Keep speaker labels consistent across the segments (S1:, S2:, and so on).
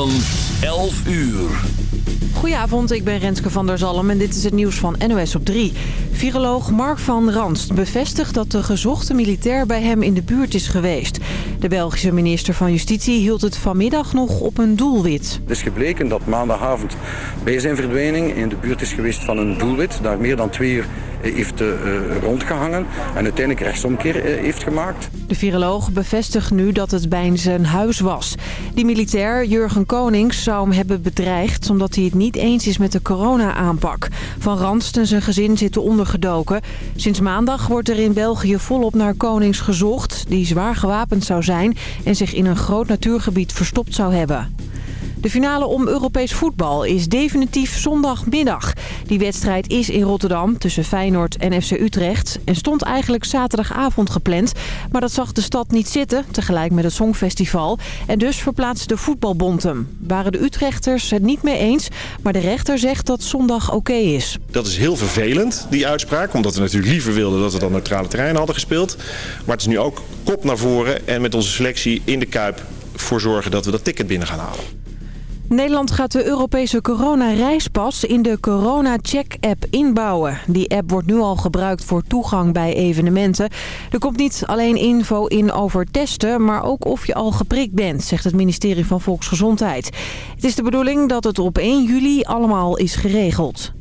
S1: Van 11 uur.
S2: Goedenavond, ik ben Renske van der Zalm en dit is het nieuws van NOS op 3. Viroloog Mark van Ranst bevestigt dat de gezochte militair bij hem in de buurt is geweest. De Belgische minister van Justitie hield het vanmiddag nog op een doelwit.
S3: Het is gebleken dat maandagavond bij zijn verdwijning in de buurt is geweest van een doelwit. Daar meer dan twee uur heeft uh, rondgehangen en uiteindelijk rechtsomkeer uh, heeft gemaakt.
S2: De viroloog bevestigt nu dat het bij zijn huis was. Die militair, Jurgen Konings, zou hem hebben bedreigd... omdat hij het niet eens is met de corona-aanpak. Van Ranst en zijn gezin zitten ondergedoken. Sinds maandag wordt er in België volop naar Konings gezocht... die zwaar gewapend zou zijn en zich in een groot natuurgebied verstopt zou hebben. De finale om Europees voetbal is definitief zondagmiddag. Die wedstrijd is in Rotterdam tussen Feyenoord en FC Utrecht... en stond eigenlijk zaterdagavond gepland. Maar dat zag de stad niet zitten, tegelijk met het Songfestival. En dus verplaatste de voetbalbond hem. Waren de Utrechters het niet mee eens, maar de rechter zegt dat zondag oké is.
S4: Dat is heel vervelend, die uitspraak. Omdat we natuurlijk liever wilden dat we dan neutrale terrein hadden gespeeld. Maar het is nu ook kop naar voren en met onze selectie in de Kuip voor zorgen dat we dat ticket binnen gaan halen.
S2: Nederland gaat de Europese corona-reispas in de Corona-check-app inbouwen. Die app wordt nu al gebruikt voor toegang bij evenementen. Er komt niet alleen info in over testen, maar ook of je al geprikt bent, zegt het ministerie van Volksgezondheid. Het is de bedoeling dat het op 1 juli allemaal is geregeld.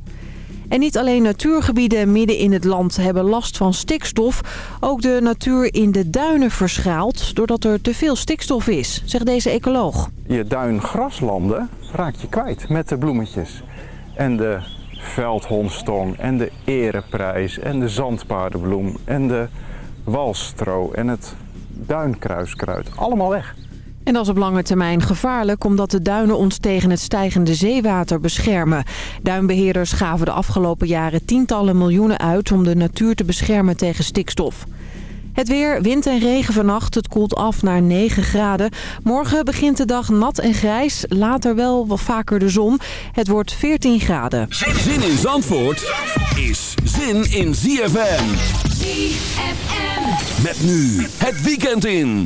S2: En niet alleen natuurgebieden midden in het land hebben last van stikstof. Ook de natuur in de duinen verschaalt doordat er te veel stikstof is, zegt deze ecoloog.
S5: Je duingraslanden raak je kwijt met de bloemetjes. En de veldhondstong en de ereprijs en de zandpaardenbloem en de walstro en het duinkruiskruid. Allemaal weg.
S2: En dat is op lange termijn gevaarlijk omdat de duinen ons tegen het stijgende zeewater beschermen. Duinbeheerders gaven de afgelopen jaren tientallen miljoenen uit om de natuur te beschermen tegen stikstof. Het weer, wind en regen vannacht. Het koelt af naar 9 graden. Morgen begint de dag nat en grijs. Later wel wat vaker de zon. Het wordt 14 graden.
S1: Zin in Zandvoort is zin in ZFM.
S6: ZFM.
S1: Met nu het weekend in.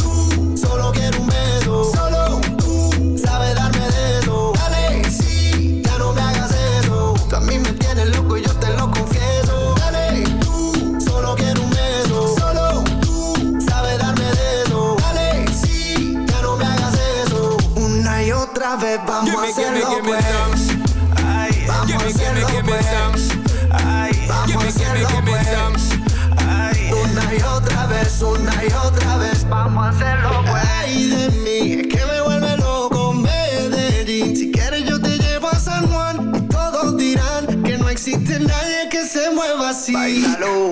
S6: vamos a
S7: hacerlo give me, give me pues. Some. Vamos give me, a hacerlo give me. Pues. Give me some. Ay, vamos give me, a hacerlo give me, give me. Some. Ay. Una
S6: y otra vez, una y otra vez, vamos a hacerlo
S7: pues. Ay, de mí, es que me vuelve loco Medellín. Si quieres yo te llevo a San
S6: Juan y todos dirán que no
S7: existe nadie que se mueva así. Bailalo.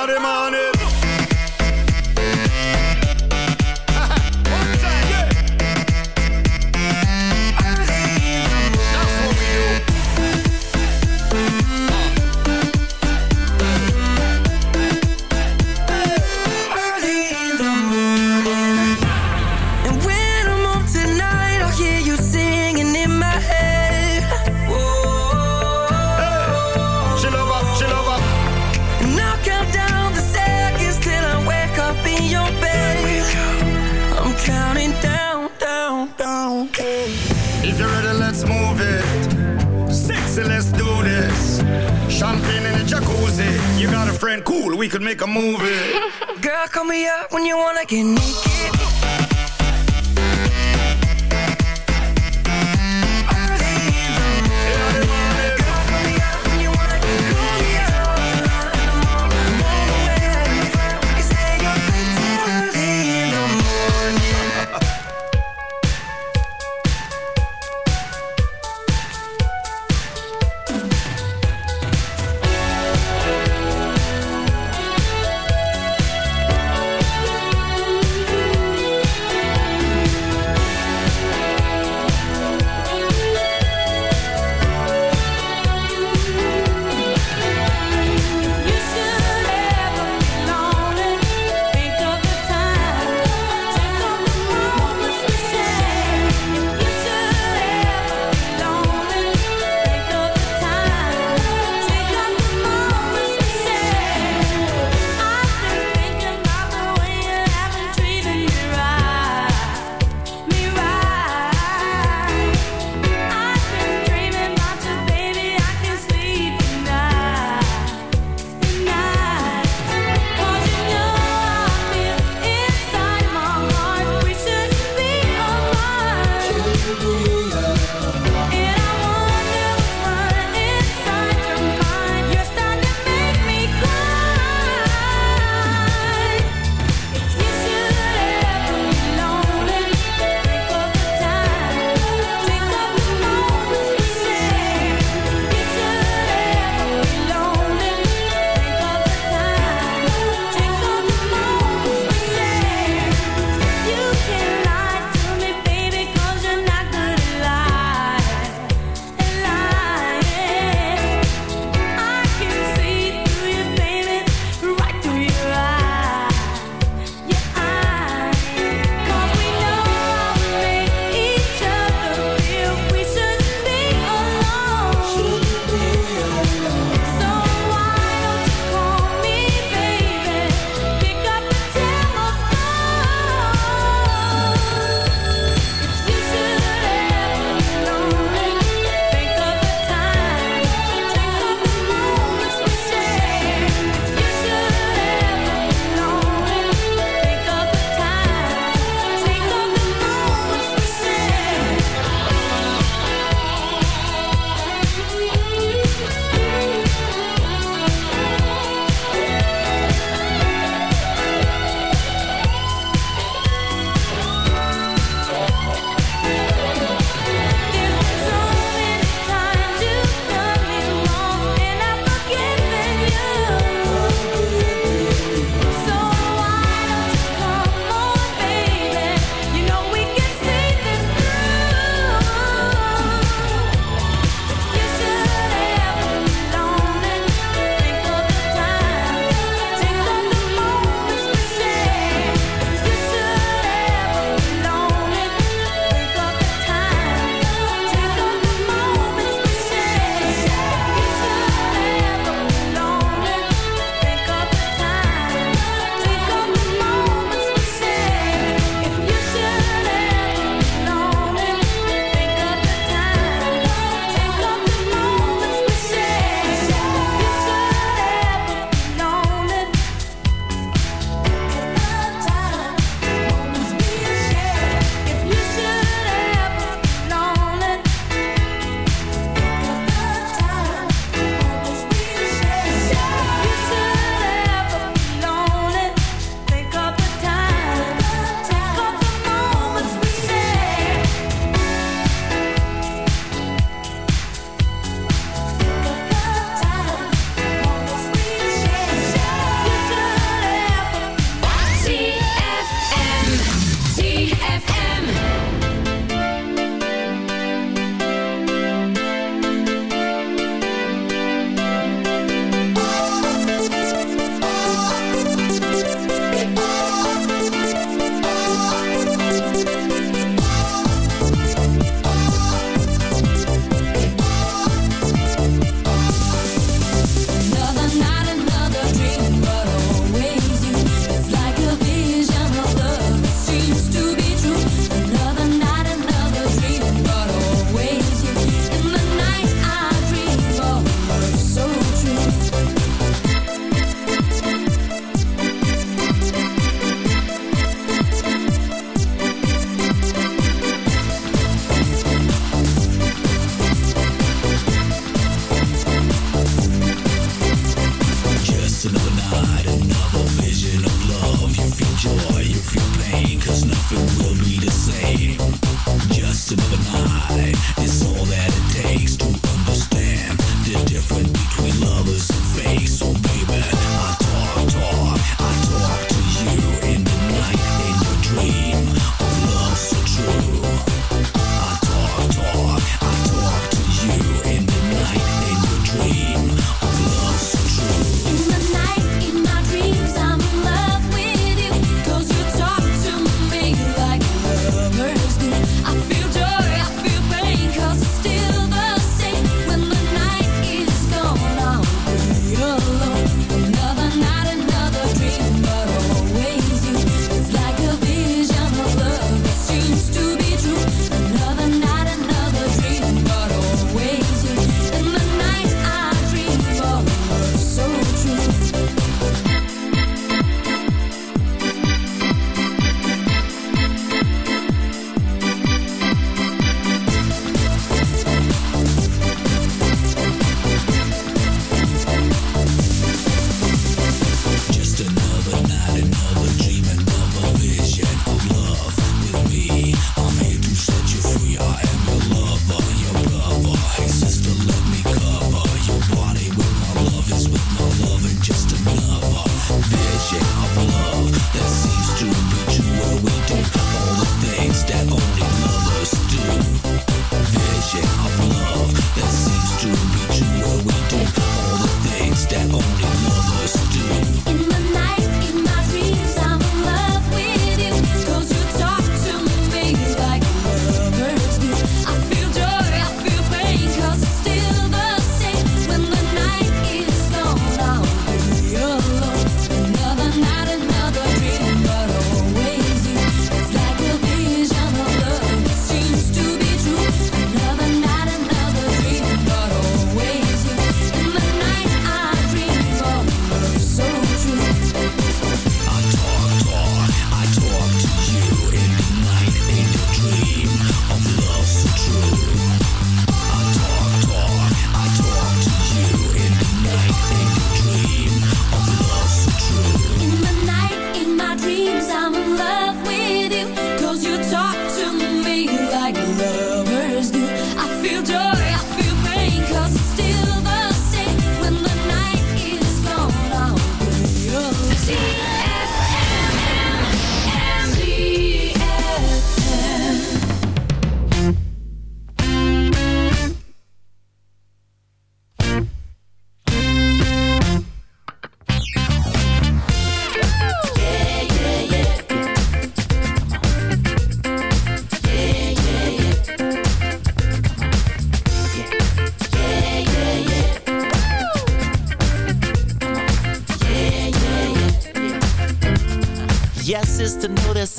S7: I'm
S6: on it.
S7: me up when you wanna get naked.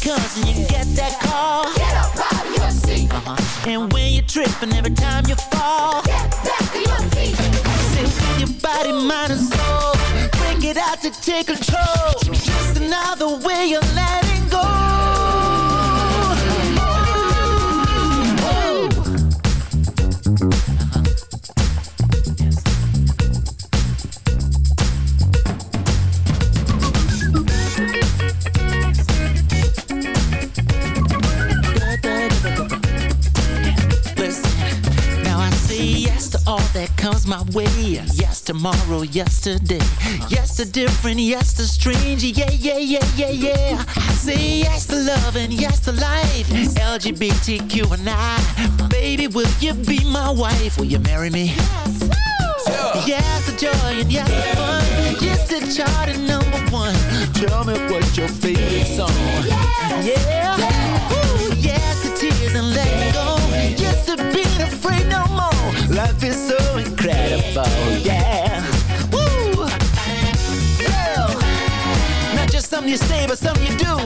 S8: Comes and you get that call,
S9: get up out of your seat.
S8: Uh-huh. And when you trip and every time you fall,
S9: get back to your feet.
S8: With your body, mind, and soul, break it out to take control. Just another way you're letting comes my way. Yes, tomorrow, yesterday. Yes, to different, yes, to strange. Yeah, yeah, yeah, yeah, yeah. I say yes to love and yes to life. LGBTQ and I. Baby, will you be my wife? Will you marry me? Yes, the joy and yes, the fun. Yes, the chart and number one. Tell me what your favorite song. Yeah. Ooh, incredible. Yeah. Woo. Yeah. Not just something you say, but something you do.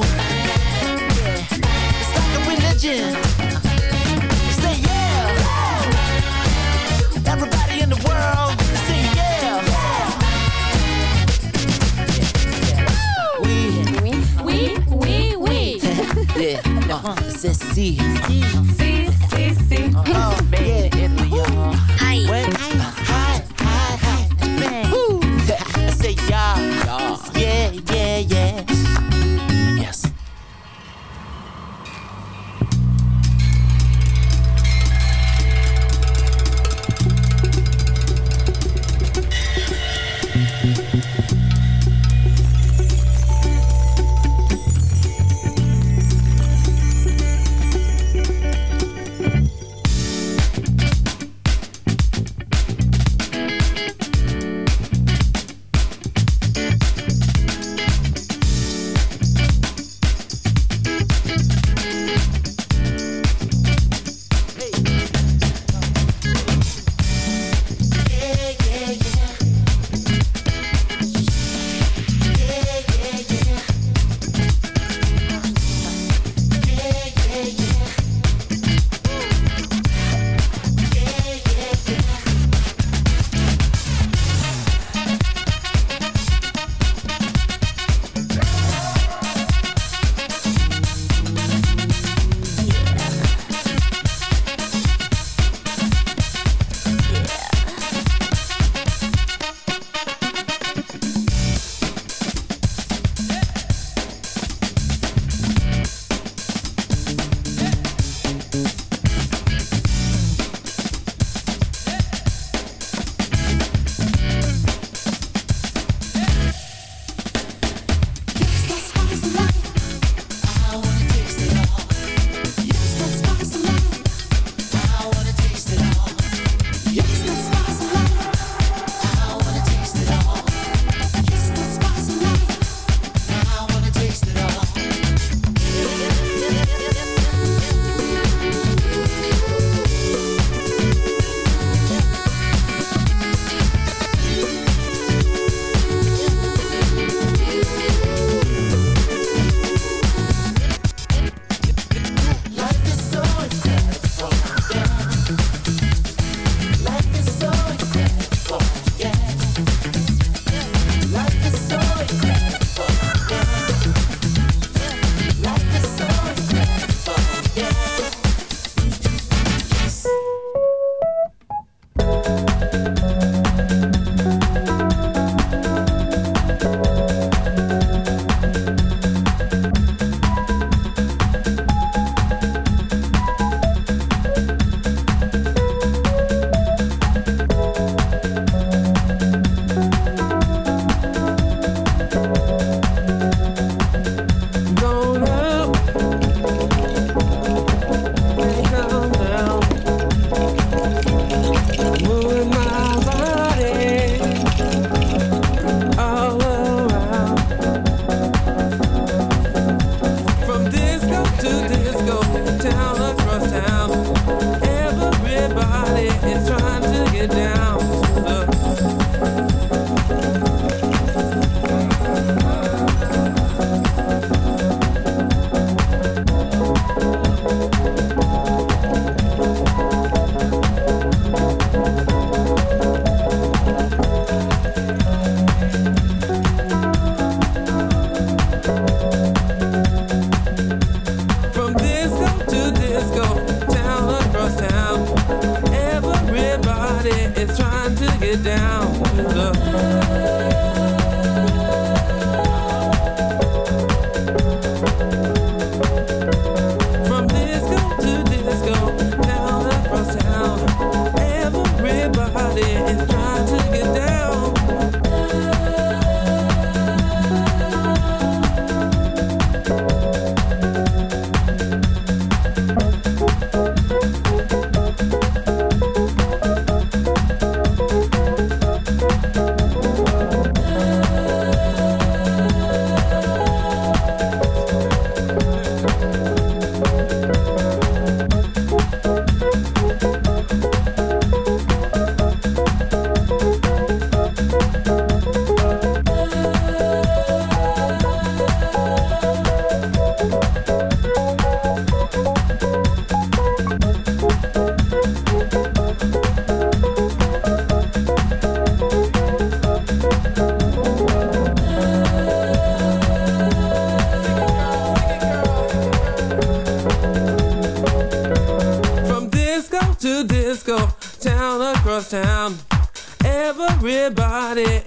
S8: It's like a religion. Say yeah. Everybody in the world, say yeah. Oui,
S9: Oui, oui, oui.
S8: yeah, uh, c'est si,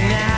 S10: now.